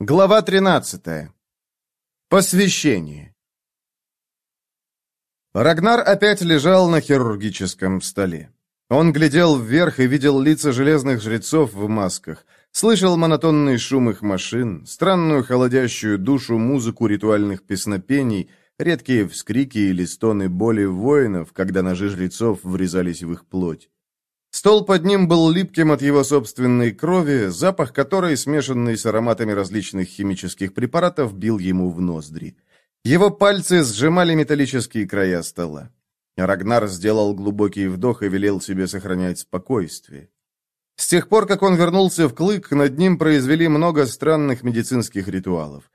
Глава 13. Посвящение. Рагнар опять лежал на хирургическом столе. Он глядел вверх и видел лица железных жрецов в масках, слышал монотонный шум их машин, странную холодящую душу музыку ритуальных песнопений, редкие вскрики или стоны боли воинов, когда ножи жрецов врезались в их плоть. Стол под ним был липким от его собственной крови, запах которой, смешанный с ароматами различных химических препаратов, бил ему в ноздри. Его пальцы сжимали металлические края стола. Рагнар сделал глубокий вдох и велел себе сохранять спокойствие. С тех пор, как он вернулся в Клык, над ним произвели много странных медицинских ритуалов.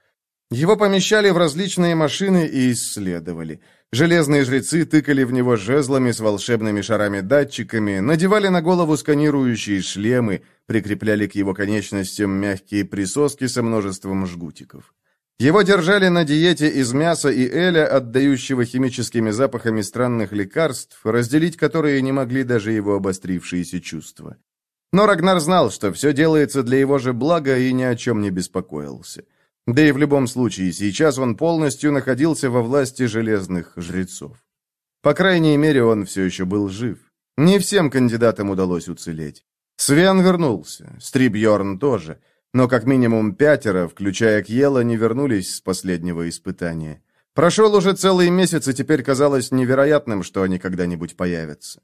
Его помещали в различные машины и исследовали – Железные жрецы тыкали в него жезлами с волшебными шарами-датчиками, надевали на голову сканирующие шлемы, прикрепляли к его конечностям мягкие присоски со множеством жгутиков. Его держали на диете из мяса и эля, отдающего химическими запахами странных лекарств, разделить которые не могли даже его обострившиеся чувства. Но Рагнар знал, что все делается для его же блага и ни о чем не беспокоился. Да и в любом случае, сейчас он полностью находился во власти железных жрецов. По крайней мере, он все еще был жив. Не всем кандидатам удалось уцелеть. Свен вернулся, Стрибьорн тоже, но как минимум пятеро, включая Кьела, не вернулись с последнего испытания. Прошел уже целый месяц, и теперь казалось невероятным, что они когда-нибудь появятся.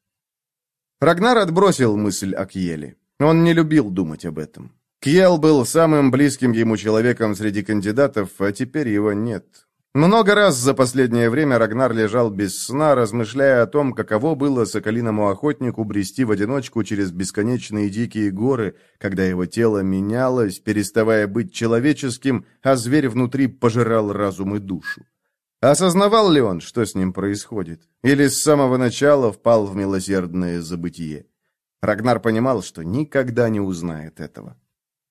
Рагнар отбросил мысль о Кьеле. Он не любил думать об этом. Кьел был самым близким ему человеком среди кандидатов, а теперь его нет. Много раз за последнее время Рагнар лежал без сна, размышляя о том, каково было соколиному охотнику брести в одиночку через бесконечные дикие горы, когда его тело менялось, переставая быть человеческим, а зверь внутри пожирал разум и душу. Осознавал ли он, что с ним происходит? Или с самого начала впал в милосердное забытие? Рагнар понимал, что никогда не узнает этого.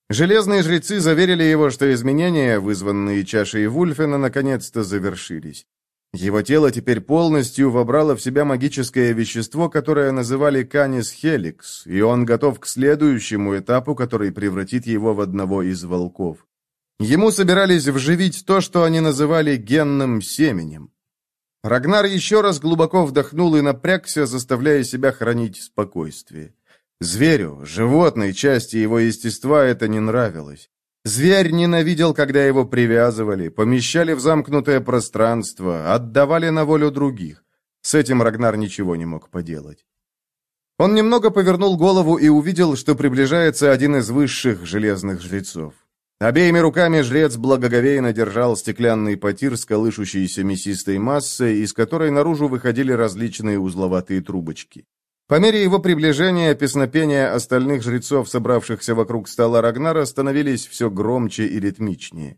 Железные жрецы заверили его, что изменения, вызванные чашей Вульфена, наконец-то завершились. Его тело теперь полностью вобрало в себя магическое вещество, которое называли Канис Хеликс, и он готов к следующему этапу, который превратит его в одного из волков. Ему собирались вживить то, что они называли генным семенем. Рагнар еще раз глубоко вдохнул и напрягся, заставляя себя хранить спокойствие. Зверю, животной части его естества это не нравилось. Зверь ненавидел, когда его привязывали, помещали в замкнутое пространство, отдавали на волю других. С этим Рагнар ничего не мог поделать. Он немного повернул голову и увидел, что приближается один из высших железных жрецов. Обеими руками жрец благоговейно держал стеклянный потир с колышущейся мясистой массой, из которой наружу выходили различные узловатые трубочки. По мере его приближения песнопения остальных жрецов, собравшихся вокруг стола Рагнара, становились все громче и ритмичнее.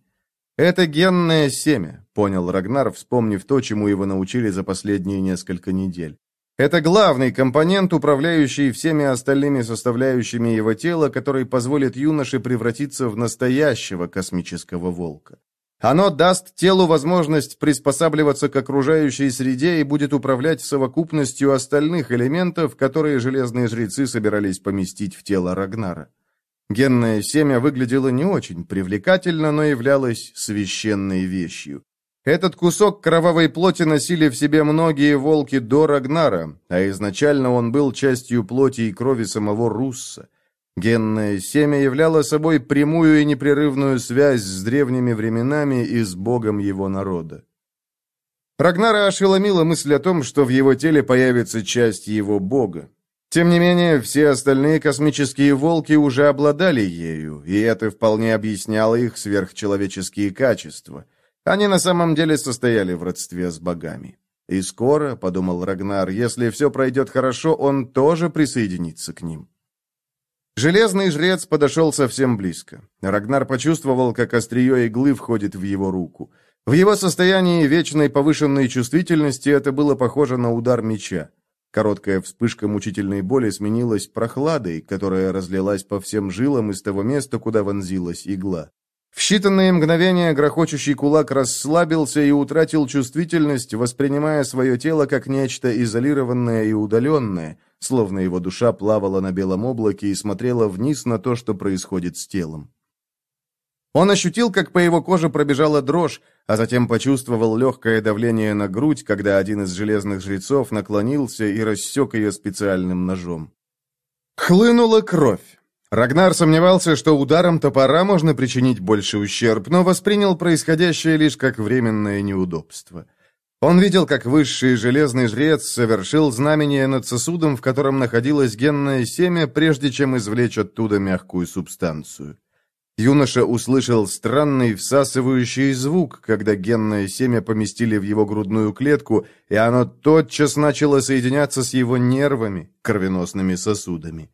«Это генное семя», — понял Рагнар, вспомнив то, чему его научили за последние несколько недель. «Это главный компонент, управляющий всеми остальными составляющими его тела, который позволит юноше превратиться в настоящего космического волка. Оно даст телу возможность приспосабливаться к окружающей среде и будет управлять совокупностью остальных элементов, которые железные жрецы собирались поместить в тело Рагнара. Генное семя выглядело не очень привлекательно, но являлось священной вещью. Этот кусок кровавой плоти носили в себе многие волки до Рагнара, а изначально он был частью плоти и крови самого Русса. Генное семя являло собой прямую и непрерывную связь с древними временами и с богом его народа. Рагнара ошеломила мысль о том, что в его теле появится часть его бога. Тем не менее, все остальные космические волки уже обладали ею, и это вполне объясняло их сверхчеловеческие качества. Они на самом деле состояли в родстве с богами. И скоро, — подумал Рагнар, — если все пройдет хорошо, он тоже присоединится к ним. Железный жрец подошел совсем близко. Рагнар почувствовал, как острие иглы входит в его руку. В его состоянии вечной повышенной чувствительности это было похоже на удар меча. Короткая вспышка мучительной боли сменилась прохладой, которая разлилась по всем жилам из того места, куда вонзилась игла. В считанные мгновения грохочущий кулак расслабился и утратил чувствительность, воспринимая свое тело как нечто изолированное и удаленное, словно его душа плавала на белом облаке и смотрела вниз на то, что происходит с телом. Он ощутил, как по его коже пробежала дрожь, а затем почувствовал легкое давление на грудь, когда один из железных жрецов наклонился и рассек ее специальным ножом. Хлынула кровь. Рагнар сомневался, что ударом топора можно причинить больше ущерб, но воспринял происходящее лишь как временное неудобство. Он видел, как высший железный жрец совершил знамение над сосудом, в котором находилось генное семя, прежде чем извлечь оттуда мягкую субстанцию. Юноша услышал странный всасывающий звук, когда генное семя поместили в его грудную клетку, и оно тотчас начало соединяться с его нервами, кровеносными сосудами.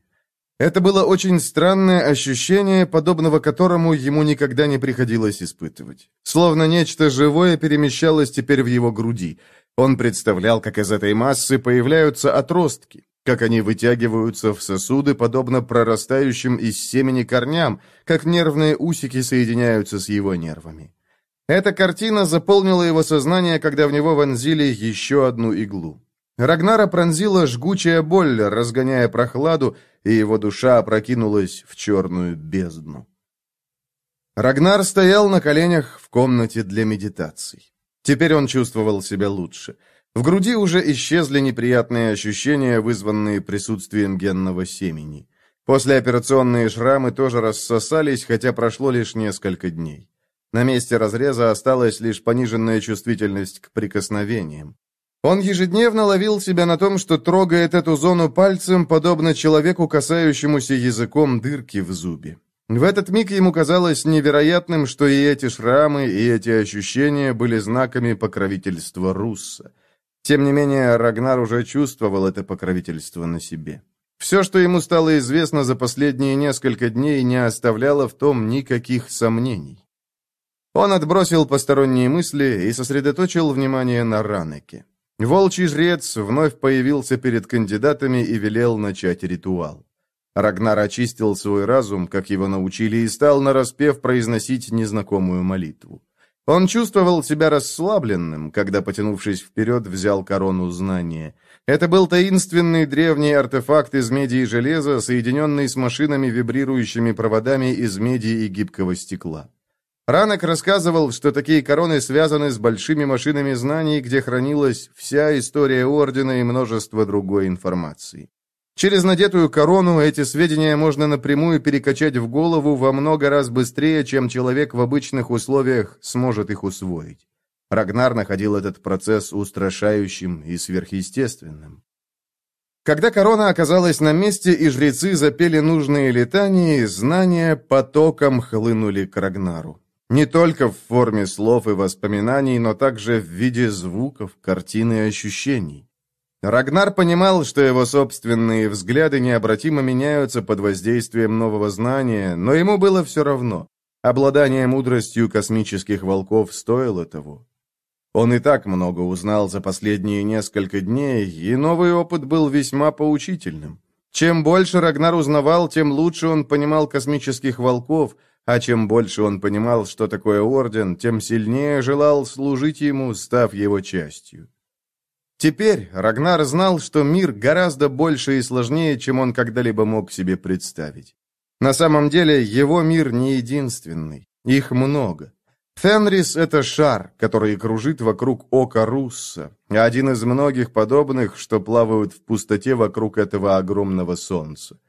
Это было очень странное ощущение, подобного которому ему никогда не приходилось испытывать. Словно нечто живое перемещалось теперь в его груди. Он представлял, как из этой массы появляются отростки, как они вытягиваются в сосуды, подобно прорастающим из семени корням, как нервные усики соединяются с его нервами. Эта картина заполнила его сознание, когда в него вонзили еще одну иглу. Рагнара пронзила жгучая боль, разгоняя прохладу, и его душа опрокинулась в черную бездну. Рагнар стоял на коленях в комнате для медитаций. Теперь он чувствовал себя лучше. В груди уже исчезли неприятные ощущения, вызванные присутствием генного семени. Послеоперационные шрамы тоже рассосались, хотя прошло лишь несколько дней. На месте разреза осталась лишь пониженная чувствительность к прикосновениям. Он ежедневно ловил себя на том, что трогает эту зону пальцем, подобно человеку, касающемуся языком дырки в зубе. В этот миг ему казалось невероятным, что и эти шрамы, и эти ощущения были знаками покровительства Русса. Тем не менее, Рагнар уже чувствовал это покровительство на себе. Все, что ему стало известно за последние несколько дней, не оставляло в том никаких сомнений. Он отбросил посторонние мысли и сосредоточил внимание на Ранеке. Волчий жрец вновь появился перед кандидатами и велел начать ритуал. Рагнар очистил свой разум, как его научили, и стал нараспев произносить незнакомую молитву. Он чувствовал себя расслабленным, когда, потянувшись вперед, взял корону знания. Это был таинственный древний артефакт из меди и железа, соединенный с машинами, вибрирующими проводами из меди и гибкого стекла. Ранок рассказывал, что такие короны связаны с большими машинами знаний, где хранилась вся история Ордена и множество другой информации. Через надетую корону эти сведения можно напрямую перекачать в голову во много раз быстрее, чем человек в обычных условиях сможет их усвоить. Рагнар находил этот процесс устрашающим и сверхъестественным. Когда корона оказалась на месте и жрецы запели нужные летании, знания потоком хлынули к Рагнару. Не только в форме слов и воспоминаний, но также в виде звуков, картин и ощущений. Рагнар понимал, что его собственные взгляды необратимо меняются под воздействием нового знания, но ему было все равно. Обладание мудростью космических волков стоило того. Он и так много узнал за последние несколько дней, и новый опыт был весьма поучительным. Чем больше Рагнар узнавал, тем лучше он понимал космических волков – а чем больше он понимал, что такое орден, тем сильнее желал служить ему, став его частью. Теперь Рагнар знал, что мир гораздо больше и сложнее, чем он когда-либо мог себе представить. На самом деле, его мир не единственный. Их много. Фенрис — это шар, который кружит вокруг ока Русса, один из многих подобных, что плавают в пустоте вокруг этого огромного солнца.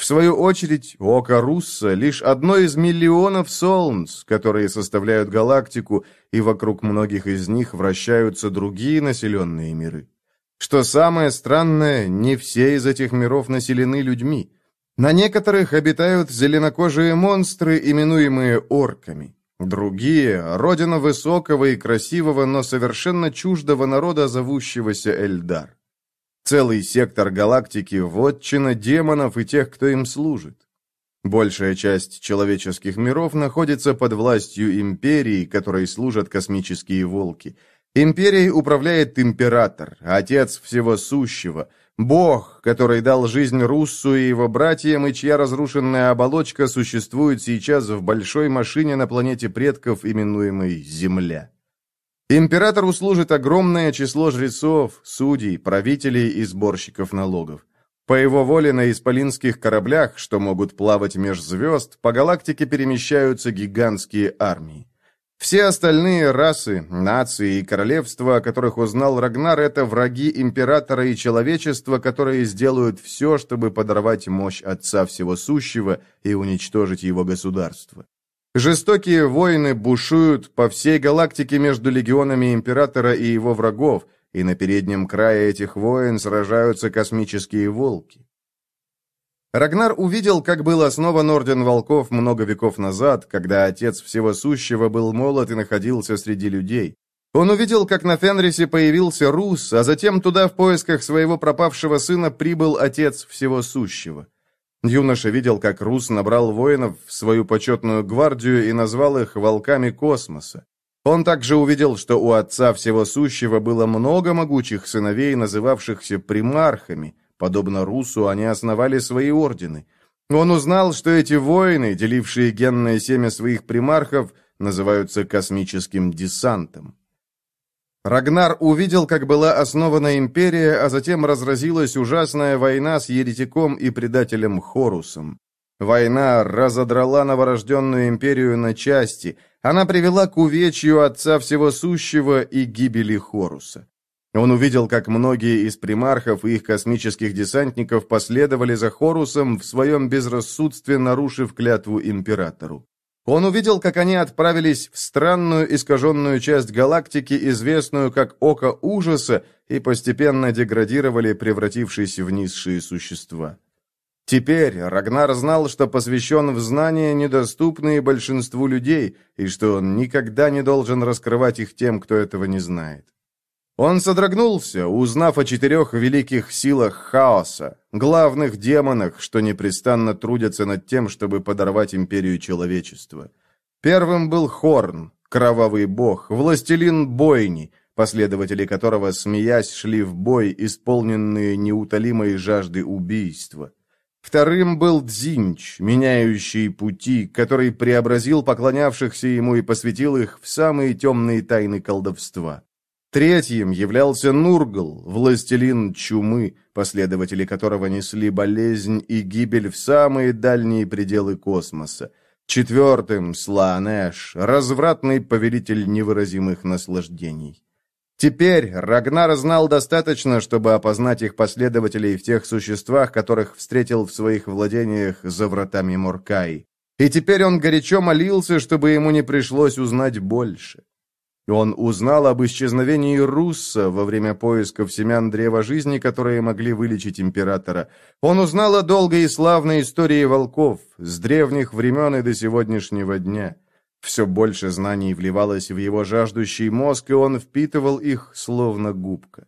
В свою очередь, Око Русса — лишь одно из миллионов солнц, которые составляют галактику, и вокруг многих из них вращаются другие населенные миры. Что самое странное, не все из этих миров населены людьми. На некоторых обитают зеленокожие монстры, именуемые орками. Другие — родина высокого и красивого, но совершенно чуждого народа, зовущегося Эльдар. Целый сектор галактики – вотчина демонов и тех, кто им служит. Большая часть человеческих миров находится под властью империи, которой служат космические волки. Империей управляет император, отец всего сущего, бог, который дал жизнь Руссу и его братьям, и чья разрушенная оболочка существует сейчас в большой машине на планете предков, именуемой Земля. Императору служит огромное число жрецов, судей, правителей и сборщиков налогов. По его воле на исполинских кораблях, что могут плавать меж звезд, по галактике перемещаются гигантские армии. Все остальные расы, нации и королевства, о которых узнал Рагнар, это враги императора и человечества, которые сделают все, чтобы подорвать мощь Отца Всего Сущего и уничтожить его государство. Жестокие войны бушуют по всей галактике между легионами императора и его врагов – и на переднем крае этих войн сражаются космические волки. Рагнар увидел, как был основан Орден Волков много веков назад, когда Отец Всего Сущего был молод и находился среди людей. Он увидел, как на Фенрисе появился Рус, а затем туда в поисках своего пропавшего сына прибыл Отец Всего Сущего. Юноша видел, как Рус набрал воинов в свою почетную гвардию и назвал их «волками космоса». Он также увидел, что у Отца Всего Сущего было много могучих сыновей, называвшихся примархами. Подобно Русу, они основали свои ордены. Он узнал, что эти воины, делившие генное семя своих примархов, называются космическим десантом. Рагнар увидел, как была основана империя, а затем разразилась ужасная война с еретиком и предателем Хорусом. Война разодрала новорожденную империю на части – она привела к увечью Отца Всего Сущего и гибели Хоруса. Он увидел, как многие из примархов и их космических десантников последовали за Хорусом в своем безрассудстве, нарушив клятву императору. Он увидел, как они отправились в странную искаженную часть галактики, известную как Око Ужаса, и постепенно деградировали, превратившись в низшие существа. Теперь Рагнар знал, что посвящен в знания, недоступные большинству людей, и что он никогда не должен раскрывать их тем, кто этого не знает. Он содрогнулся, узнав о четырех великих силах хаоса, главных демонах, что непрестанно трудятся над тем, чтобы подорвать империю человечества. Первым был Хорн, кровавый бог, властелин бойни, последователи которого, смеясь, шли в бой, исполненные неутолимой жажды убийства. Вторым был Дзинч, меняющий пути, который преобразил поклонявшихся ему и посвятил их в самые темные тайны колдовства. Третьим являлся Нургл, властелин чумы, последователи которого несли болезнь и гибель в самые дальние пределы космоса. Четвертым — Слаанэш, развратный повелитель невыразимых наслаждений. Теперь Рагнар знал достаточно, чтобы опознать их последователей в тех существах, которых встретил в своих владениях за вратами Моркаи. И теперь он горячо молился, чтобы ему не пришлось узнать больше. Он узнал об исчезновении Русса во время поисков семян древа жизни, которые могли вылечить императора. Он узнал о долгой и славной истории волков с древних времен и до сегодняшнего дня. Все больше знаний вливалось в его жаждущий мозг, и он впитывал их, словно губка.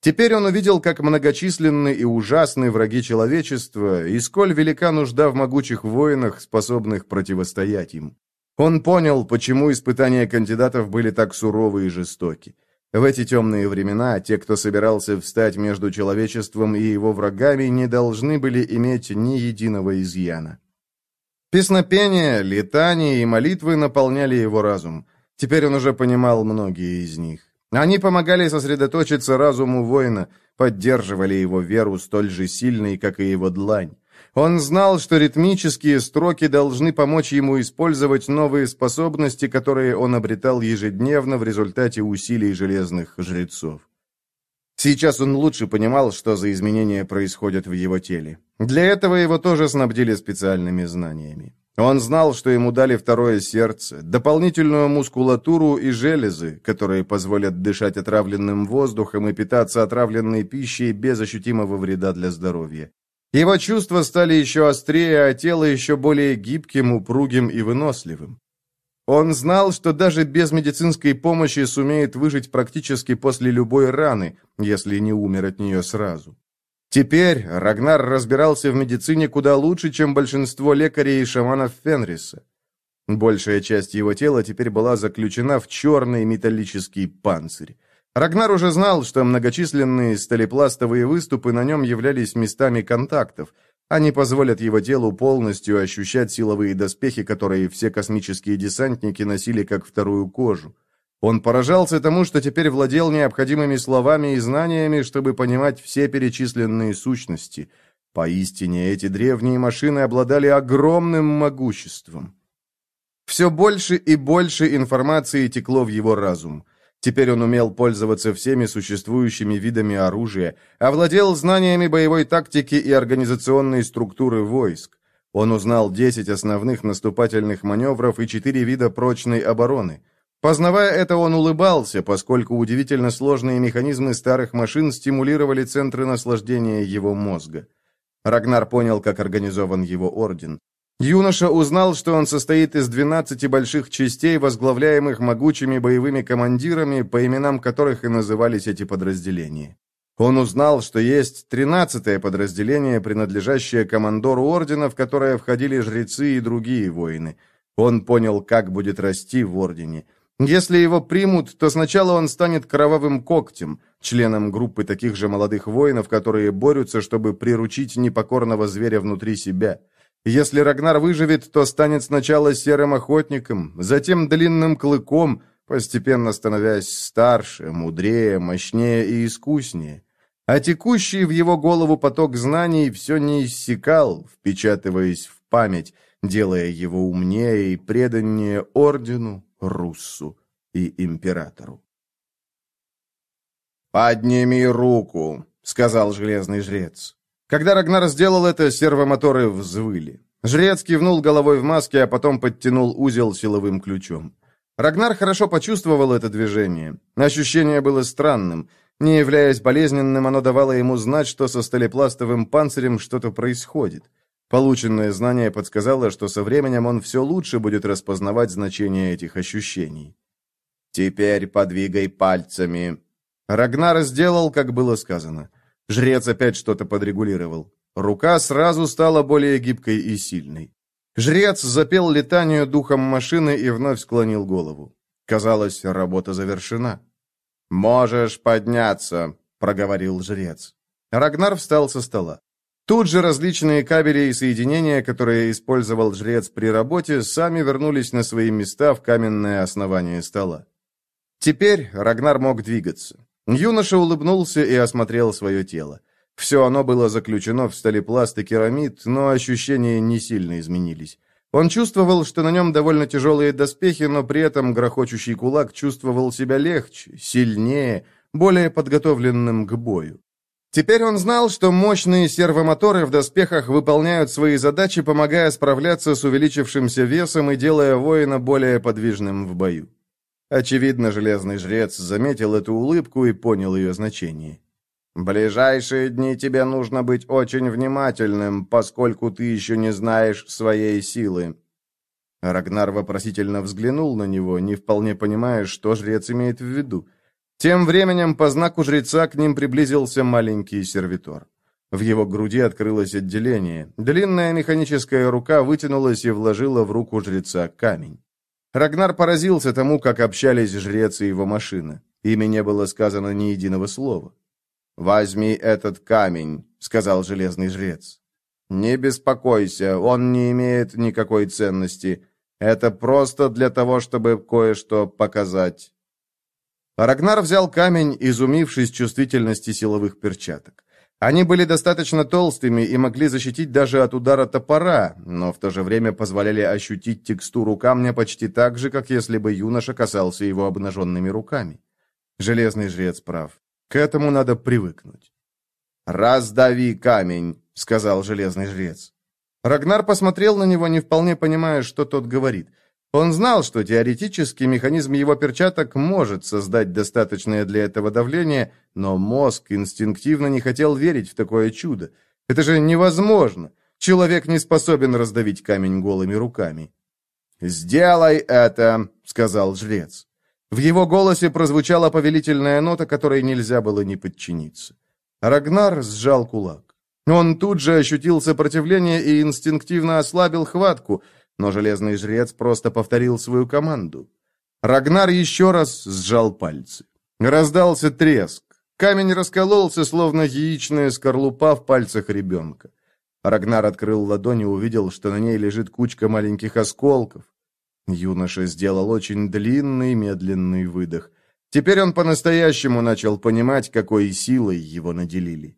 Теперь он увидел, как многочисленны и ужасны враги человечества, и сколь велика нужда в могучих воинах, способных противостоять им. Он понял, почему испытания кандидатов были так суровы и жестоки. В эти темные времена те, кто собирался встать между человечеством и его врагами, не должны были иметь ни единого изъяна. Песнопения, летания и молитвы наполняли его разум. Теперь он уже понимал многие из них. Они помогали сосредоточиться разуму воина, поддерживали его веру столь же сильной, как и его длань. Он знал, что ритмические строки должны помочь ему использовать новые способности, которые он обретал ежедневно в результате усилий железных жрецов. Сейчас он лучше понимал, что за изменения происходят в его теле. Для этого его тоже снабдили специальными знаниями. Он знал, что ему дали второе сердце, дополнительную мускулатуру и железы, которые позволят дышать отравленным воздухом и питаться отравленной пищей без ощутимого вреда для здоровья. Его чувства стали еще острее, а тело еще более гибким, упругим и выносливым. Он знал, что даже без медицинской помощи сумеет выжить практически после любой раны, если не умер от нее сразу. Теперь Рагнар разбирался в медицине куда лучше, чем большинство лекарей и шаманов Фенриса. Большая часть его тела теперь была заключена в черный металлический панцирь. Рагнар уже знал, что многочисленные сталепластовые выступы на нем являлись местами контактов. Они позволят его телу полностью ощущать силовые доспехи, которые все космические десантники носили как вторую кожу. Он поражался тому, что теперь владел необходимыми словами и знаниями, чтобы понимать все перечисленные сущности. Поистине, эти древние машины обладали огромным могуществом. Все больше и больше информации текло в его разум. Теперь он умел пользоваться всеми существующими видами оружия, овладел знаниями боевой тактики и организационной структуры войск. Он узнал 10 основных наступательных маневров и 4 вида прочной обороны. Познавая это, он улыбался, поскольку удивительно сложные механизмы старых машин стимулировали центры наслаждения его мозга. Рагнар понял, как организован его орден. Юноша узнал, что он состоит из 12 больших частей, возглавляемых могучими боевыми командирами, по именам которых и назывались эти подразделения. Он узнал, что есть 13-е подразделение, принадлежащее командору ордена, в которое входили жрецы и другие воины. Он понял, как будет расти в ордене. Если его примут, то сначала он станет кровавым когтем, членом группы таких же молодых воинов, которые борются, чтобы приручить непокорного зверя внутри себя – если Рагнар выживет, то станет сначала серым охотником, затем длинным клыком, постепенно становясь старше, мудрее, мощнее и искуснее. А текущий в его голову поток знаний все не иссякал, впечатываясь в память, делая его умнее и преданнее ордену, Руссу и императору. «Подними руку», — сказал железный жрец. Когда Рагнар сделал это, сервомоторы взвыли. Жрец кивнул головой в маске, а потом подтянул узел силовым ключом. Рагнар хорошо почувствовал это движение. Ощущение было странным. Не являясь болезненным, оно давало ему знать, что со сталепластовым панцирем что-то происходит. Полученное знание подсказало, что со временем он все лучше будет распознавать значение этих ощущений. «Теперь подвигай пальцами». Рагнар сделал, как было сказано. Жрец опять что-то подрегулировал. Рука сразу стала более гибкой и сильной. Жрец запел летанию духом машины и вновь склонил голову. Казалось, работа завершена. «Можешь подняться», — проговорил жрец. Рагнар встал со стола. Тут же различные кабели и соединения, которые использовал жрец при работе, сами вернулись на свои места в каменное основание стола. Теперь Рагнар мог двигаться. Юноша улыбнулся и осмотрел свое тело. Все оно было заключено в сталепласт и керамид, но ощущения не сильно изменились. Он чувствовал, что на нем довольно тяжелые доспехи, но при этом грохочущий кулак чувствовал себя легче, сильнее, более подготовленным к бою. Теперь он знал, что мощные сервомоторы в доспехах выполняют свои задачи, помогая справляться с увеличившимся весом и делая воина более подвижным в бою. Очевидно, железный жрец заметил эту улыбку и понял ее значение. «Ближайшие дни тебе нужно быть очень внимательным, поскольку ты еще не знаешь своей силы». Рагнар вопросительно взглянул на него, не вполне понимая, что жрец имеет в виду. Тем временем по знаку жреца к ним приблизился маленький сервитор. В его груди открылось отделение. Длинная механическая рука вытянулась и вложила в руку жреца камень. Рагнар поразился тому, как общались жрец и его машина. Ими не было сказано ни единого слова. «Возьми этот камень», — сказал железный жрец. «Не беспокойся, он не имеет никакой ценности. Это просто для того, чтобы кое-что показать». Рагнар взял камень, изумившись чувствительности силовых перчаток. Они были достаточно толстыми и могли защитить даже от удара топора, но в то же время позволяли ощутить текстуру камня почти так же, как если бы юноша касался его обнаженными руками. Железный жрец прав. К этому надо привыкнуть. «Раздави камень», — сказал железный жрец. Рагнар посмотрел на него, не вполне понимая, что тот говорит — он знал, что теоретически механизм его перчаток может создать достаточное для этого давление, но мозг инстинктивно не хотел верить в такое чудо. Это же невозможно. Человек не способен раздавить камень голыми руками. «Сделай это!» — сказал жрец. В его голосе прозвучала повелительная нота, которой нельзя было не подчиниться. Рагнар сжал кулак. Он тут же ощутил сопротивление и инстинктивно ослабил хватку — но железный жрец просто повторил свою команду. Рагнар еще раз сжал пальцы. Раздался треск. Камень раскололся, словно яичная скорлупа в пальцах ребенка. Рагнар открыл ладонь и увидел, что на ней лежит кучка маленьких осколков. Юноша сделал очень длинный медленный выдох. Теперь он по-настоящему начал понимать, какой силой его наделили.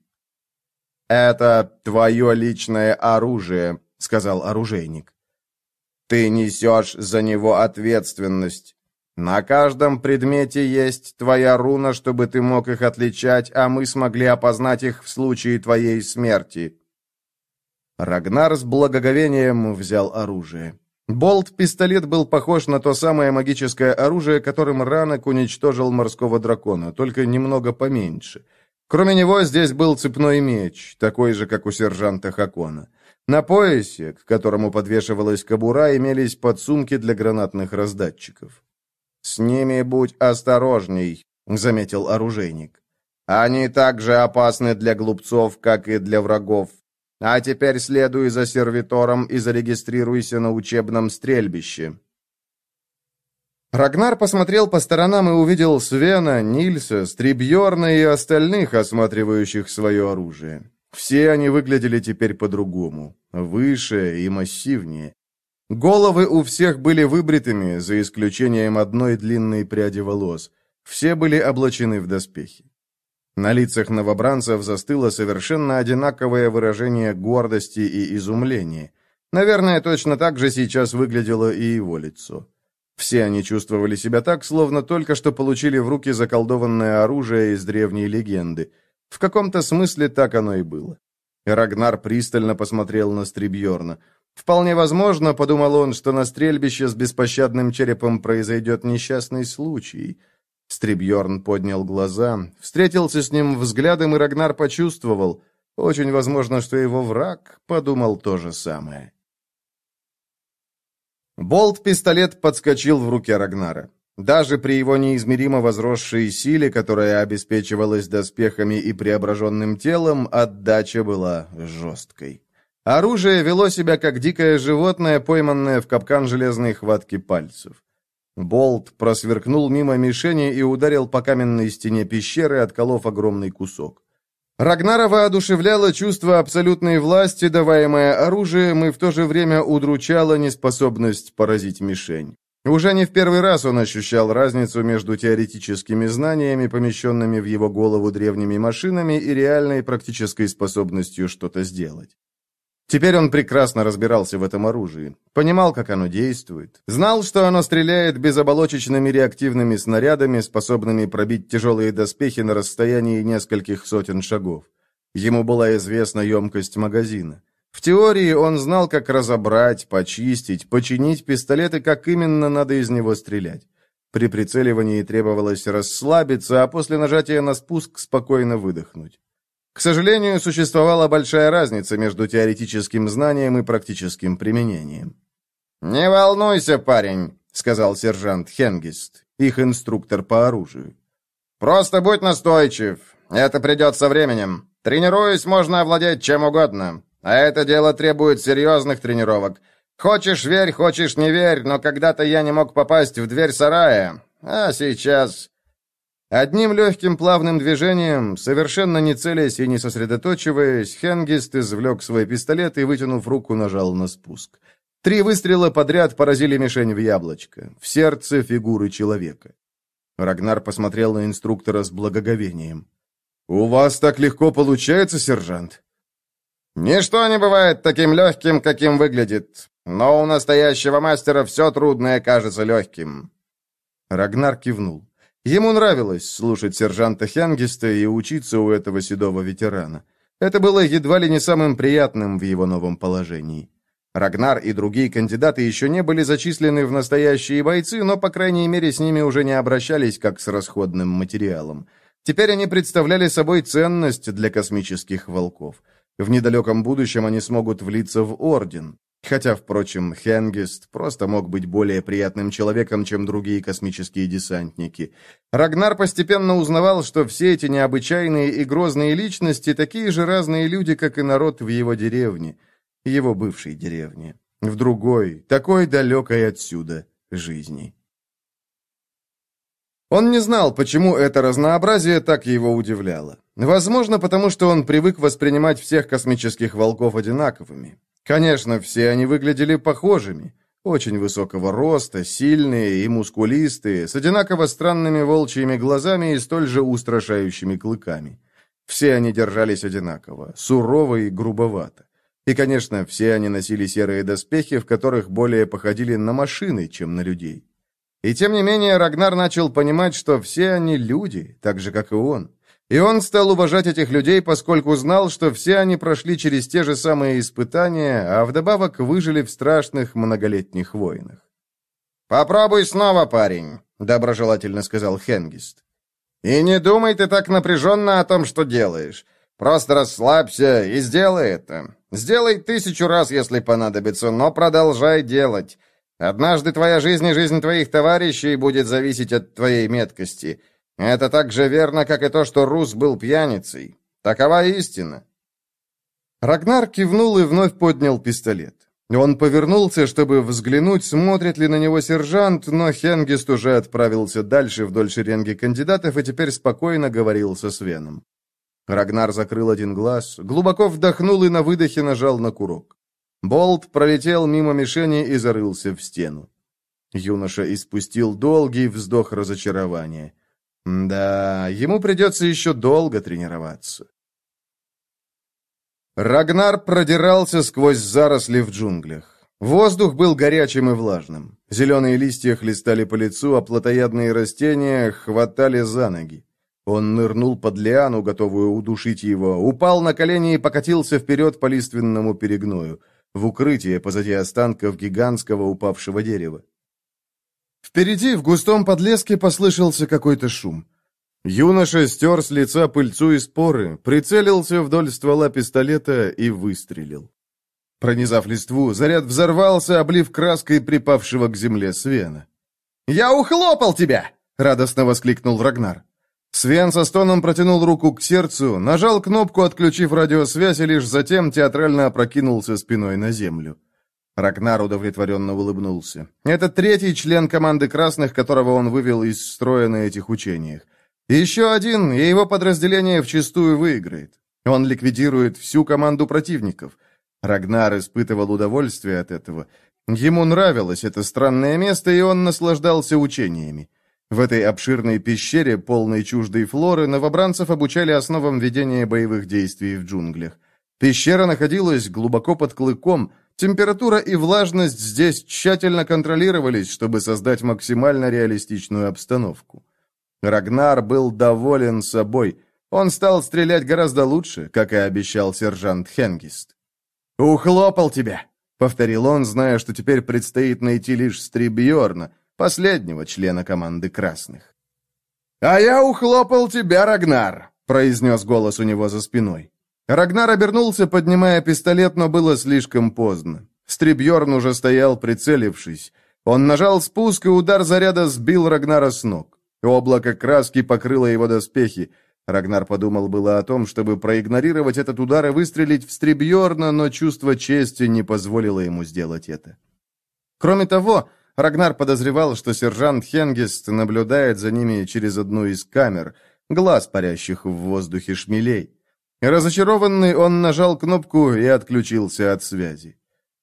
«Это твое личное оружие», — сказал оружейник. «Ты несешь за него ответственность. На каждом предмете есть твоя руна, чтобы ты мог их отличать, а мы смогли опознать их в случае твоей смерти». Рагнар с благоговением взял оружие. Болт-пистолет был похож на то самое магическое оружие, которым Ранок уничтожил морского дракона, только немного поменьше. Кроме него здесь был цепной меч, такой же, как у сержанта Хакона. На поясе, к которому подвешивалась кобура, имелись подсумки для гранатных раздатчиков. «С ними будь осторожней», — заметил оружейник. «Они так же опасны для глупцов, как и для врагов. А теперь следуй за сервитором и зарегистрируйся на учебном стрельбище». Рагнар посмотрел по сторонам и увидел Свена, Нильса, Стрибьорна и остальных, осматривающих свое оружие. Все они выглядели теперь по-другому, выше и массивнее. Головы у всех были выбритыми, за исключением одной длинной пряди волос. Все были облачены в доспехи. На лицах новобранцев застыло совершенно одинаковое выражение гордости и изумления. Наверное, точно так же сейчас выглядело и его лицо. Все они чувствовали себя так, словно только что получили в руки заколдованное оружие из древней легенды. В каком-то смысле так оно и было. Рагнар пристально посмотрел на Стрибьорна. Вполне возможно, подумал он, что на стрельбище с беспощадным черепом произойдет несчастный случай. Стрибьорн поднял глаза, встретился с ним взглядом, и Рагнар почувствовал. Очень возможно, что его враг подумал то же самое. Болт-пистолет подскочил в руке Рагнара. Даже при его неизмеримо возросшей силе, которая обеспечивалась доспехами и преображенным телом, отдача была жесткой. Оружие вело себя как дикое животное, пойманное в капкан железной хватки пальцев. Болт просверкнул мимо мишени и ударил по каменной стене пещеры, отколов огромный кусок. Рагнара воодушевляло чувство абсолютной власти, даваемое оружием, и в то же время удручало неспособность поразить мишень. Уже не в первый раз он ощущал разницу между теоретическими знаниями, помещенными в его голову древними машинами, и реальной практической способностью что-то сделать. Теперь он прекрасно разбирался в этом оружии, понимал, как оно действует, знал, что оно стреляет безоболочечными реактивными снарядами, способными пробить тяжелые доспехи на расстоянии нескольких сотен шагов. Ему была известна емкость магазина. В теории он знал, как разобрать, почистить, починить пистолет и как именно надо из него стрелять. При прицеливании требовалось расслабиться, а после нажатия на спуск спокойно выдохнуть. К сожалению, существовала большая разница между теоретическим знанием и практическим применением. «Не волнуйся, парень», — сказал сержант Хенгист, их инструктор по оружию. «Просто будь настойчив. Это придет со временем. Тренируясь, можно овладеть чем угодно. А это дело требует серьезных тренировок. Хочешь верь, хочешь не верь, но когда-то я не мог попасть в дверь сарая. А сейчас... Одним легким плавным движением, совершенно не целясь и не сосредоточиваясь, Хенгист извлек свой пистолет и, вытянув руку, нажал на спуск. Три выстрела подряд поразили мишень в яблочко, в сердце фигуры человека. Рагнар посмотрел на инструктора с благоговением. «У вас так легко получается, сержант?» «Ничто не бывает таким легким, каким выглядит, но у настоящего мастера все трудное кажется легким». Рагнар кивнул. Ему нравилось слушать сержанта Хянгиста и учиться у этого седого ветерана. Это было едва ли не самым приятным в его новом положении. Рагнар и другие кандидаты еще не были зачислены в настоящие бойцы, но, по крайней мере, с ними уже не обращались как с расходным материалом. Теперь они представляли собой ценность для космических волков. В недалеком будущем они смогут влиться в Орден. Хотя, впрочем, Хенгист просто мог быть более приятным человеком, чем другие космические десантники. Рагнар постепенно узнавал, что все эти необычайные и грозные личности такие же разные люди, как и народ в его деревне, его бывшей деревне, в другой, такой далекой отсюда жизни. Он не знал, почему это разнообразие так его удивляло. Возможно, потому что он привык воспринимать всех космических волков одинаковыми. Конечно, все они выглядели похожими. Очень высокого роста, сильные и мускулистые, с одинаково странными волчьими глазами и столь же устрашающими клыками. Все они держались одинаково, сурово и грубовато. И, конечно, все они носили серые доспехи, в которых более походили на машины, чем на людей. И тем не менее Рагнар начал понимать, что все они люди, так же, как и он. И он стал уважать этих людей, поскольку знал, что все они прошли через те же самые испытания, а вдобавок выжили в страшных многолетних войнах. «Попробуй снова, парень», — доброжелательно сказал Хенгист. «И не думай ты так напряженно о том, что делаешь. Просто расслабься и сделай это. Сделай тысячу раз, если понадобится, но продолжай делать. Однажды твоя жизнь и жизнь твоих товарищей будет зависеть от твоей меткости. Это так же верно, как и то, что Рус был пьяницей. Такова истина. Рагнар кивнул и вновь поднял пистолет. Он повернулся, чтобы взглянуть, смотрит ли на него сержант, но Хенгист уже отправился дальше вдоль шеренги кандидатов и теперь спокойно говорил со Свеном. Рагнар закрыл один глаз, глубоко вдохнул и на выдохе нажал на курок. Болт пролетел мимо мишени и зарылся в стену. Юноша испустил долгий вздох разочарования. Да, ему придется еще долго тренироваться. Рагнар продирался сквозь заросли в джунглях. Воздух был горячим и влажным. Зеленые листья хлестали по лицу, а плотоядные растения хватали за ноги. Он нырнул под лиану, готовую удушить его, упал на колени и покатился вперед по лиственному перегною, в укрытие позади останков гигантского упавшего дерева. Впереди, в густом подлеске, послышался какой-то шум. Юноша стер с лица пыльцу и споры, прицелился вдоль ствола пистолета и выстрелил. Пронизав листву, заряд взорвался, облив краской припавшего к земле Свена. «Я ухлопал тебя!» — радостно воскликнул Рагнар. Свен со стоном протянул руку к сердцу, нажал кнопку, отключив радиосвязь, и лишь затем театрально опрокинулся спиной на землю. Рагнар удовлетворенно улыбнулся. Это третий член команды красных, которого он вывел из строя на этих учениях. Еще один, и его подразделение вчистую выиграет. Он ликвидирует всю команду противников. Рагнар испытывал удовольствие от этого. Ему нравилось это странное место, и он наслаждался учениями. В этой обширной пещере, полной чуждой флоры, новобранцев обучали основам ведения боевых действий в джунглях. Пещера находилась глубоко под клыком, температура и влажность здесь тщательно контролировались, чтобы создать максимально реалистичную обстановку. Рагнар был доволен собой. Он стал стрелять гораздо лучше, как и обещал сержант Хенгист. «Ухлопал тебя!» — повторил он, зная, что теперь предстоит найти лишь Стрибьорна, последнего члена команды красных. «А я ухлопал тебя, Рагнар!» — произнес голос у него за спиной. Рагнар обернулся, поднимая пистолет, но было слишком поздно. Стрибьерн уже стоял, прицелившись. Он нажал спуск, и удар заряда сбил Рагнара с ног. Облако краски покрыло его доспехи. Рагнар подумал было о том, чтобы проигнорировать этот удар и выстрелить в Стрибьерна, но чувство чести не позволило ему сделать это. Кроме того, Рагнар подозревал, что сержант Хенгест наблюдает за ними через одну из камер, глаз парящих в воздухе шмелей. Разочарованный, он нажал кнопку и отключился от связи.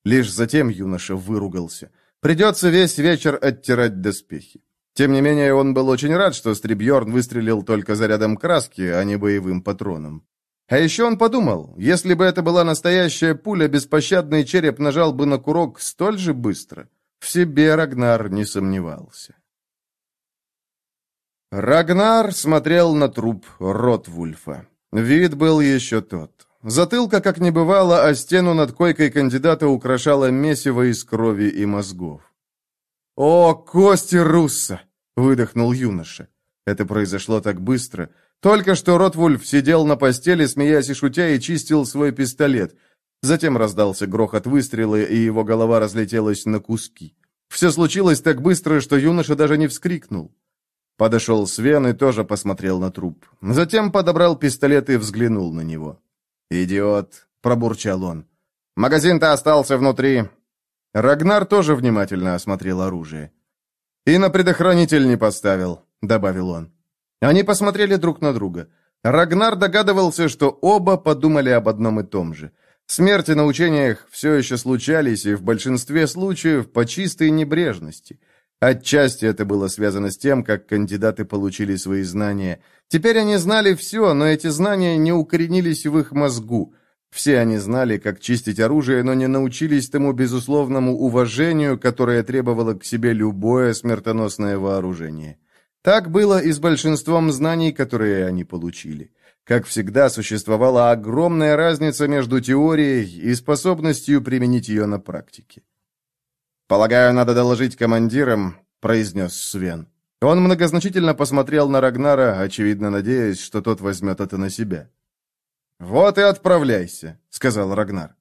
Лишь затем юноша выругался. Придется весь вечер оттирать доспехи. Тем не менее, он был очень рад, что Стрибьерн выстрелил только зарядом краски, а не боевым патроном. А еще он подумал, если бы это была настоящая пуля, беспощадный череп нажал бы на курок столь же быстро. В себе Рагнар не сомневался. Рагнар смотрел на труп Ротвульфа. Вид был еще тот. Затылка как не бывало, а стену над койкой кандидата украшало месиво из крови и мозгов. «О, кости Русса!» — выдохнул юноша. Это произошло так быстро. Только что Ротвульф сидел на постели, смеясь и шутя, и чистил свой пистолет — Затем раздался грохот выстрела, и его голова разлетелась на куски. Все случилось так быстро, что юноша даже не вскрикнул. Подошел Свен и тоже посмотрел на труп. Затем подобрал пистолет и взглянул на него. «Идиот!» — пробурчал он. «Магазин-то остался внутри!» Рагнар тоже внимательно осмотрел оружие. «И на предохранитель не поставил», — добавил он. Они посмотрели друг на друга. Рагнар догадывался, что оба подумали об одном и том же — Смерти на учениях все еще случались, и в большинстве случаев по чистой небрежности. Отчасти это было связано с тем, как кандидаты получили свои знания. Теперь они знали все, но эти знания не укоренились в их мозгу. Все они знали, как чистить оружие, но не научились тому безусловному уважению, которое требовало к себе любое смертоносное вооружение. Так было и с большинством знаний, которые они получили. Как всегда, существовала огромная разница между теорией и способностью применить ее на практике. «Полагаю, надо доложить командирам», — произнес Свен. Он многозначительно посмотрел на Рагнара, очевидно надеясь, что тот возьмет это на себя. «Вот и отправляйся», — сказал Рагнар.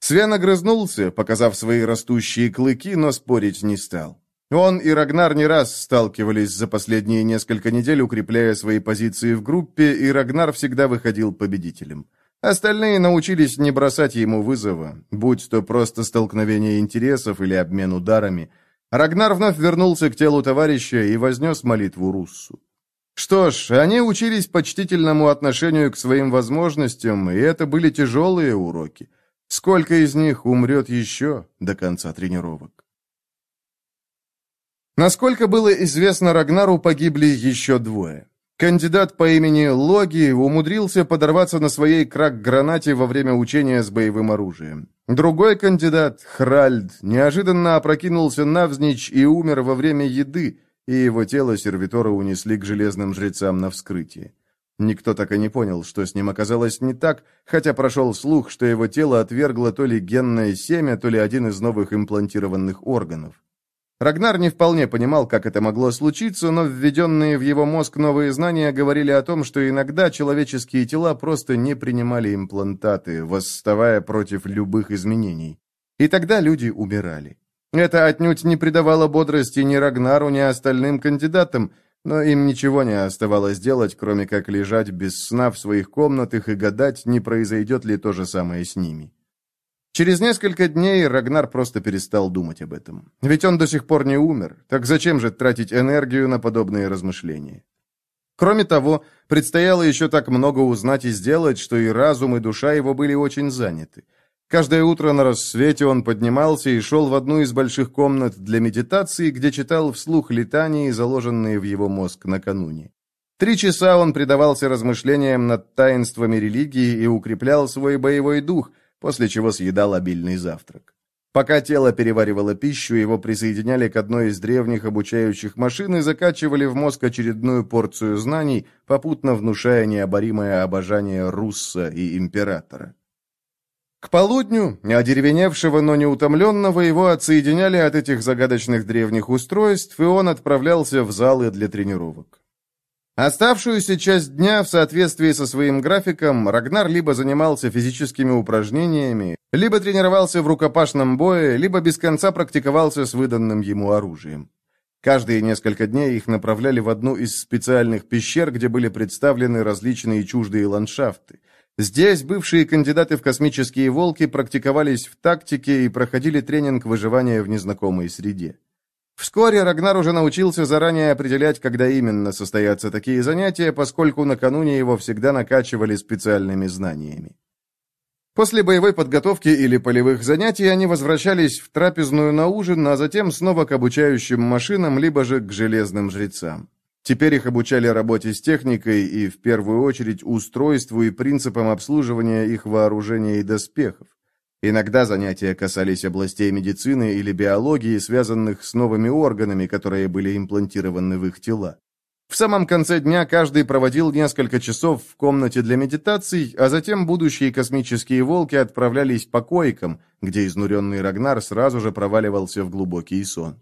Свен огрызнулся, показав свои растущие клыки, но спорить не стал. Он и Рагнар не раз сталкивались за последние несколько недель, укрепляя свои позиции в группе, и Рагнар всегда выходил победителем. Остальные научились не бросать ему вызова, будь то просто столкновение интересов или обмен ударами. Рагнар вновь вернулся к телу товарища и вознес молитву Руссу. Что ж, они учились почтительному отношению к своим возможностям, и это были тяжелые уроки. Сколько из них умрет еще до конца тренировок? Насколько было известно Рагнару, погибли еще двое. Кандидат по имени Логи умудрился подорваться на своей крак-гранате во время учения с боевым оружием. Другой кандидат, Хральд, неожиданно опрокинулся навзничь и умер во время еды, и его тело сервитора унесли к железным жрецам на вскрытие. Никто так и не понял, что с ним оказалось не так, хотя прошел слух, что его тело отвергло то ли генное семя, то ли один из новых имплантированных органов. Рагнар не вполне понимал, как это могло случиться, но введенные в его мозг новые знания говорили о том, что иногда человеческие тела просто не принимали имплантаты, восставая против любых изменений. И тогда люди умирали. Это отнюдь не придавало бодрости ни Рагнару, ни остальным кандидатам, но им ничего не оставалось делать, кроме как лежать без сна в своих комнатах и гадать, не произойдет ли то же самое с ними. Через несколько дней Рагнар просто перестал думать об этом. Ведь он до сих пор не умер, так зачем же тратить энергию на подобные размышления? Кроме того, предстояло еще так много узнать и сделать, что и разум, и душа его были очень заняты. Каждое утро на рассвете он поднимался и шел в одну из больших комнат для медитации, где читал вслух летании, заложенные в его мозг накануне. Три часа он предавался размышлениям над таинствами религии и укреплял свой боевой дух – после чего съедал обильный завтрак. Пока тело переваривало пищу, его присоединяли к одной из древних обучающих машин и закачивали в мозг очередную порцию знаний, попутно внушая необоримое обожание Русса и Императора. К полудню, одеревеневшего, но неутомленного, его отсоединяли от этих загадочных древних устройств, и он отправлялся в залы для тренировок. Оставшуюся часть дня в соответствии со своим графиком Рагнар либо занимался физическими упражнениями, либо тренировался в рукопашном бое, либо без конца практиковался с выданным ему оружием. Каждые несколько дней их направляли в одну из специальных пещер, где были представлены различные чуждые ландшафты. Здесь бывшие кандидаты в космические волки практиковались в тактике и проходили тренинг выживания в незнакомой среде. Вскоре Рагнар уже научился заранее определять, когда именно состоятся такие занятия, поскольку накануне его всегда накачивали специальными знаниями. После боевой подготовки или полевых занятий они возвращались в трапезную на ужин, а затем снова к обучающим машинам, либо же к железным жрецам. Теперь их обучали работе с техникой и, в первую очередь, устройству и принципам обслуживания их вооружения и доспехов. Иногда занятия касались областей медицины или биологии, связанных с новыми органами, которые были имплантированы в их тела. В самом конце дня каждый проводил несколько часов в комнате для медитаций, а затем будущие космические волки отправлялись по койкам, где изнуренный Рагнар сразу же проваливался в глубокий сон.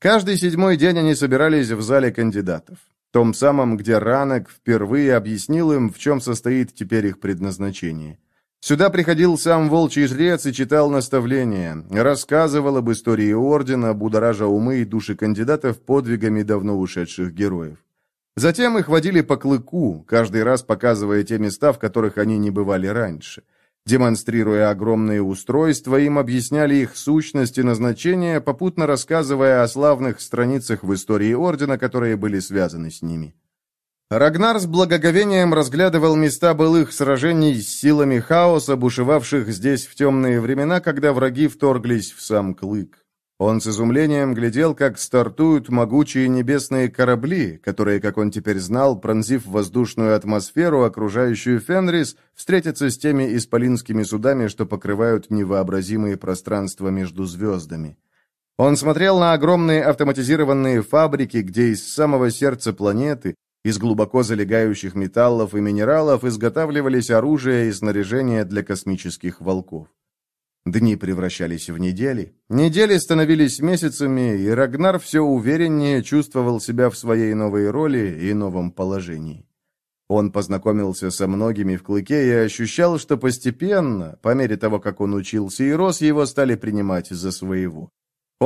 Каждый седьмой день они собирались в зале кандидатов, том самом, где Ранок впервые объяснил им, в чем состоит теперь их предназначение. Сюда приходил сам волчий жрец и читал наставления, рассказывал об истории ордена, будоража умы и души кандидатов подвигами давно ушедших героев. Затем их водили по клыку, каждый раз показывая те места, в которых они не бывали раньше. Демонстрируя огромные устройства, им объясняли их сущность и назначение, попутно рассказывая о славных страницах в истории Ордена, которые были связаны с ними. Рагнар с благоговением разглядывал места былых сражений с силами хаоса, бушевавших здесь в темные времена, когда враги вторглись в сам Клык. Он с изумлением глядел, как стартуют могучие небесные корабли, которые, как он теперь знал, пронзив воздушную атмосферу, окружающую Фенрис, встретятся с теми исполинскими судами, что покрывают невообразимые пространства между звездами. Он смотрел на огромные автоматизированные фабрики, где из самого сердца планеты, из глубоко залегающих металлов и минералов изготавливались оружие и снаряжение для космических волков. Дни превращались в недели, недели становились месяцами, и Рагнар все увереннее чувствовал себя в своей новой роли и новом положении. Он познакомился со многими в Клыке и ощущал, что постепенно, по мере того, как он учился и рос, его стали принимать за своего.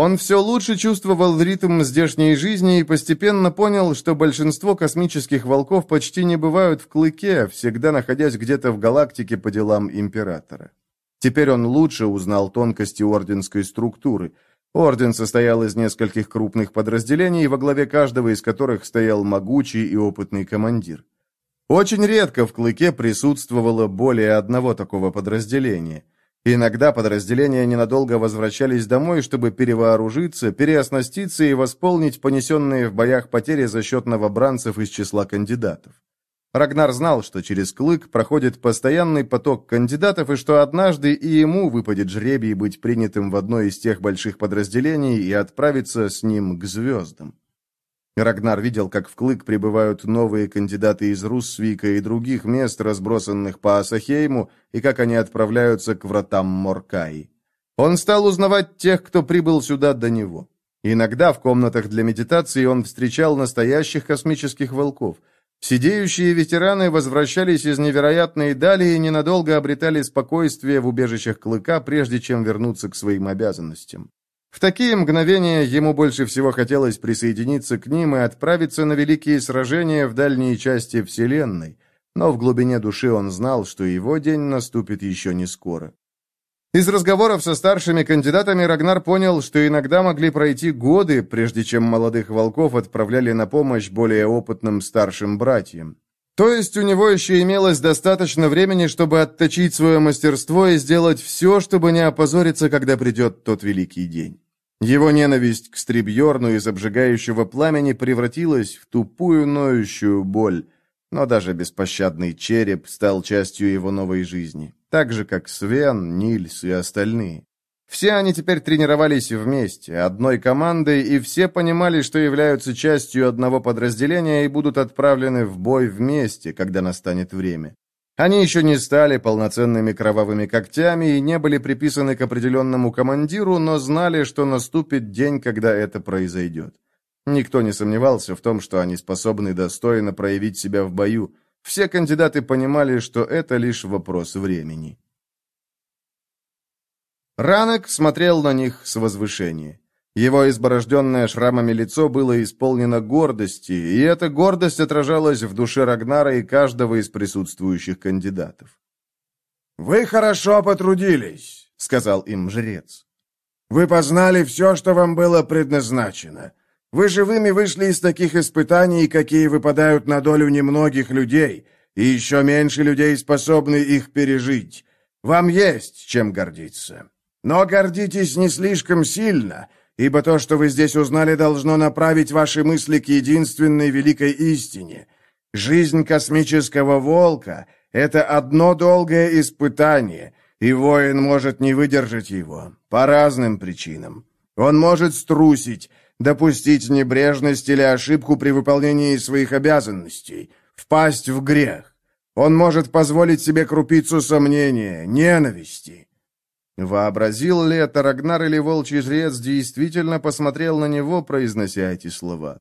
Он все лучше чувствовал ритм здешней жизни и постепенно понял, что большинство космических волков почти не бывают в Клыке, всегда находясь где-то в галактике по делам Императора. Теперь он лучше узнал тонкости орденской структуры. Орден состоял из нескольких крупных подразделений, во главе каждого из которых стоял могучий и опытный командир. Очень редко в Клыке присутствовало более одного такого подразделения. Иногда подразделения ненадолго возвращались домой, чтобы перевооружиться, переоснаститься и восполнить понесенные в боях потери за счет новобранцев из числа кандидатов. Рагнар знал, что через Клык проходит постоянный поток кандидатов и что однажды и ему выпадет жребий быть принятым в одно из тех больших подразделений и отправиться с ним к звездам. Рагнар видел, как в Клык прибывают новые кандидаты из Руссвика и других мест, разбросанных по Асахейму, и как они отправляются к вратам Моркаи. Он стал узнавать тех, кто прибыл сюда до него. Иногда в комнатах для медитации он встречал настоящих космических волков – Сидеющие ветераны возвращались из невероятной дали и ненадолго обретали спокойствие в убежищах Клыка, прежде чем вернуться к своим обязанностям. В такие мгновения ему больше всего хотелось присоединиться к ним и отправиться на великие сражения в дальние части Вселенной, но в глубине души он знал, что его день наступит еще не скоро. Из разговоров со старшими кандидатами Рагнар понял, что иногда могли пройти годы, прежде чем молодых волков отправляли на помощь более опытным старшим братьям. То есть у него еще имелось достаточно времени, чтобы отточить свое мастерство и сделать все, чтобы не опозориться, когда придет тот великий день. Его ненависть к Стрибьерну из обжигающего пламени превратилась в тупую ноющую боль, но даже беспощадный череп стал частью его новой жизни так же, как Свен, Нильс и остальные. Все они теперь тренировались вместе, одной командой, и все понимали, что являются частью одного подразделения и будут отправлены в бой вместе, когда настанет время. Они еще не стали полноценными кровавыми когтями и не были приписаны к определенному командиру, но знали, что наступит день, когда это произойдет. Никто не сомневался в том, что они способны достойно проявить себя в бою, все кандидаты понимали, что это лишь вопрос времени. Ранок смотрел на них с возвышения. Его изборожденное шрамами лицо было исполнено гордости, и эта гордость отражалась в душе Рагнара и каждого из присутствующих кандидатов. «Вы хорошо потрудились», — сказал им жрец. «Вы познали все, что вам было предназначено. Вы живыми вышли из таких испытаний, какие выпадают на долю немногих людей, и еще меньше людей способны их пережить. Вам есть чем гордиться. Но гордитесь не слишком сильно, ибо то, что вы здесь узнали, должно направить ваши мысли к единственной великой истине. Жизнь космического волка — это одно долгое испытание, и воин может не выдержать его по разным причинам. Он может струсить, допустить небрежность или ошибку при выполнении своих обязанностей, впасть в грех. Он может позволить себе крупицу сомнения, ненависти. Вообразил ли это Рагнар или волчий жрец действительно посмотрел на него, произнося эти слова?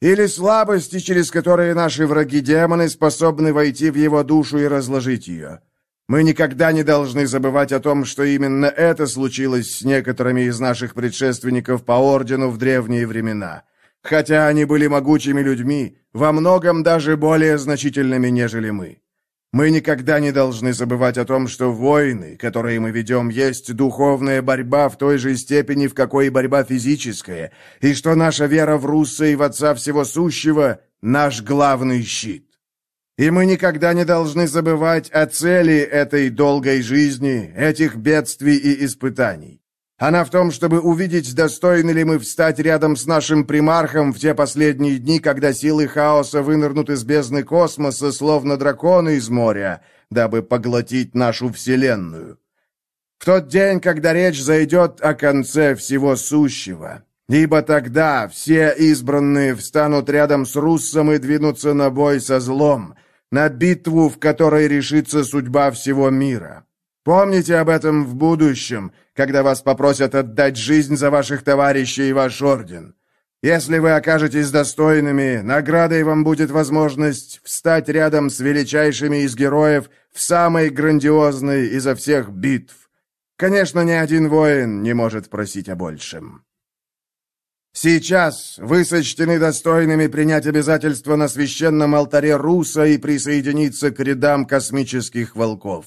Или слабости, через которые наши враги-демоны способны войти в его душу и разложить ее? Мы никогда не должны забывать о том, что именно это случилось с некоторыми из наших предшественников по ордену в древние времена. Хотя они были могучими людьми, во многом даже более значительными, нежели мы. Мы никогда не должны забывать о том, что войны, которые мы ведем, есть духовная борьба в той же степени, в какой и борьба физическая, и что наша вера в Русса и в Отца Всего Сущего — наш главный щит. И мы никогда не должны забывать о цели этой долгой жизни, этих бедствий и испытаний. Она в том, чтобы увидеть, достойны ли мы встать рядом с нашим примархом в те последние дни, когда силы хаоса вынырнут из бездны космоса, словно драконы из моря, дабы поглотить нашу Вселенную. В тот день, когда речь зайдет о конце всего сущего. Ибо тогда все избранные встанут рядом с Руссом и двинутся на бой со злом, на битву, в которой решится судьба всего мира. Помните об этом в будущем, когда вас попросят отдать жизнь за ваших товарищей и ваш орден. Если вы окажетесь достойными, наградой вам будет возможность встать рядом с величайшими из героев в самой грандиозной изо всех битв. Конечно, ни один воин не может просить о большем. Сейчас вы сочтены достойными принять обязательства на священном алтаре Руса и присоединиться к рядам космических волков.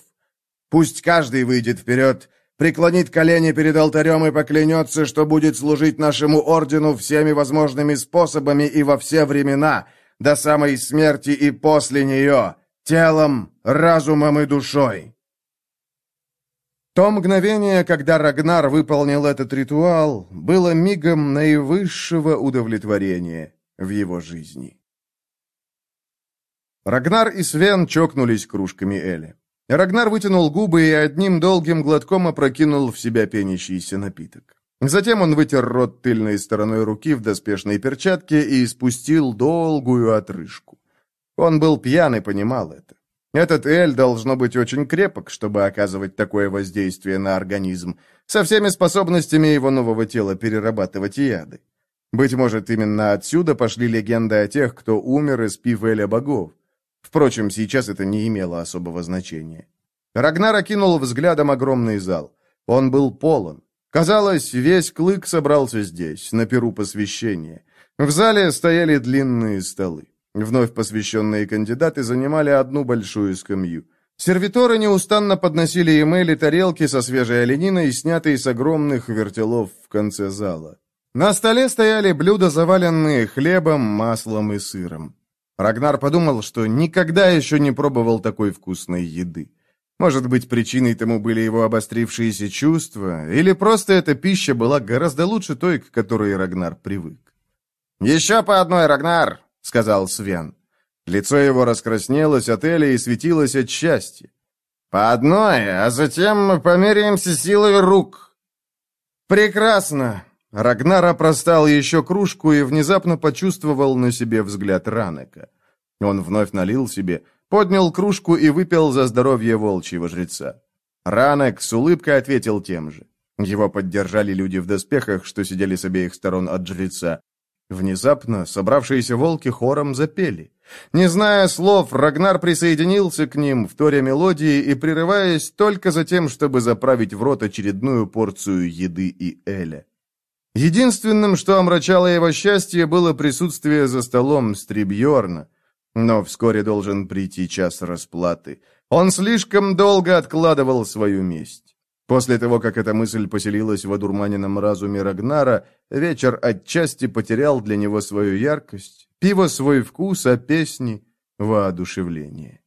Пусть каждый выйдет вперед, преклонит колени перед алтарем и поклянется, что будет служить нашему ордену всеми возможными способами и во все времена, до самой смерти и после нее, телом, разумом и душой. То мгновение, когда Рагнар выполнил этот ритуал, было мигом наивысшего удовлетворения в его жизни. Рагнар и Свен чокнулись кружками Эли. Рагнар вытянул губы и одним долгим глотком опрокинул в себя пенящийся напиток. Затем он вытер рот тыльной стороной руки в доспешной перчатке и испустил долгую отрыжку. Он был пьян и понимал это. Этот Эль должно быть очень крепок, чтобы оказывать такое воздействие на организм, со всеми способностями его нового тела перерабатывать яды. Быть может, именно отсюда пошли легенды о тех, кто умер, испив Эля богов. Впрочем, сейчас это не имело особого значения. Рагнар окинул взглядом огромный зал. Он был полон. Казалось, весь клык собрался здесь, на перу посвящения. В зале стояли длинные столы. Вновь посвященные кандидаты занимали одну большую скамью. Сервиторы неустанно подносили им или тарелки со свежей олениной, снятые с огромных вертелов в конце зала. На столе стояли блюда, заваленные хлебом, маслом и сыром. Рагнар подумал, что никогда еще не пробовал такой вкусной еды. Может быть, причиной тому были его обострившиеся чувства, или просто эта пища была гораздо лучше той, к которой Рагнар привык. «Еще по одной, Рагнар!» — сказал Свен. Лицо его раскраснелось от Эли и светилось от счастья. «По одной, а затем мы померяемся силой рук». «Прекрасно!» Рагнар опростал еще кружку и внезапно почувствовал на себе взгляд Ранека. Он вновь налил себе, поднял кружку и выпил за здоровье волчьего жреца. Ранек с улыбкой ответил тем же. Его поддержали люди в доспехах, что сидели с обеих сторон от жреца. Внезапно собравшиеся волки хором запели. Не зная слов, Рагнар присоединился к ним, вторя мелодии и прерываясь только за тем, чтобы заправить в рот очередную порцию еды и эля. Единственным, что омрачало его счастье, было присутствие за столом Стрибьорна. Но вскоре должен прийти час расплаты. Он слишком долго откладывал свою месть. После того, как эта мысль поселилась в одурманенном разуме Рагнара, вечер отчасти потерял для него свою яркость, пиво свой вкус, а песни — воодушевление.